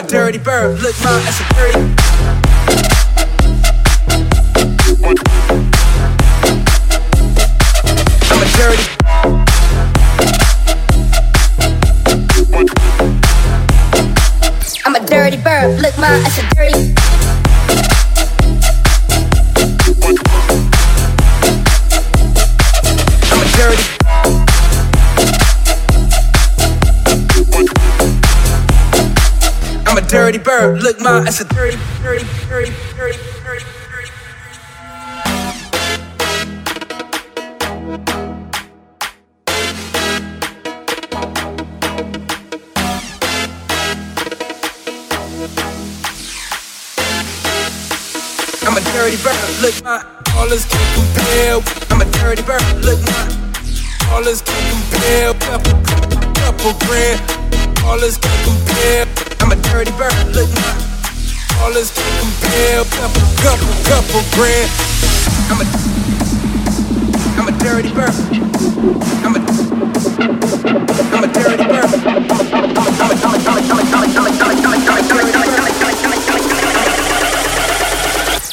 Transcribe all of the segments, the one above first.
a dirty bird. Look, ma, that's a dirty. I'm a dirty bird. Look, my it's a dirty. I'm a dirty. dirty bird. Look, my. it's a dirty, dirty, dirty, dirty. I'm a dirty bird, look my dollars can't compare. I'm a dirty bird, look my dollars can't compare. Couple, couple grand, dollars can't compare. I'm a dirty bird, look my all this can compare. Couple, couple, couple grand. I'm a, I'm a dirty bird. I'm a, I'm a dirty bird. I'm a, I'm a, I'm a, I'm a, I'm a, I'm a, I'm a, I'm a,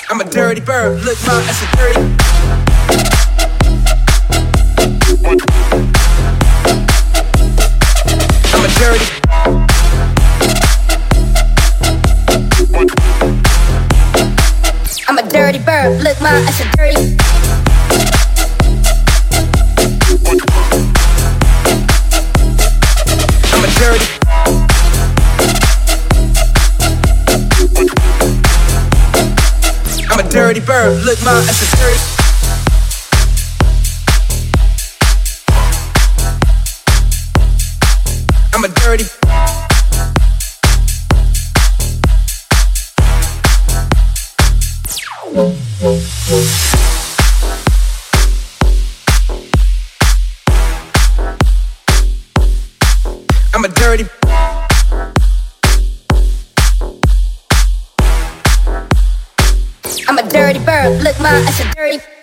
I'm a dirty bird. Look, my that's a dirty. I'm a dirty. Dirty bird. Look, my ass dirty. I'm a dirty. I'm a dirty bird. Look, my ass a dirty I'm a dirty. I'm a dirty bird. I'm a dirty bird, look, ma, it's a dirty.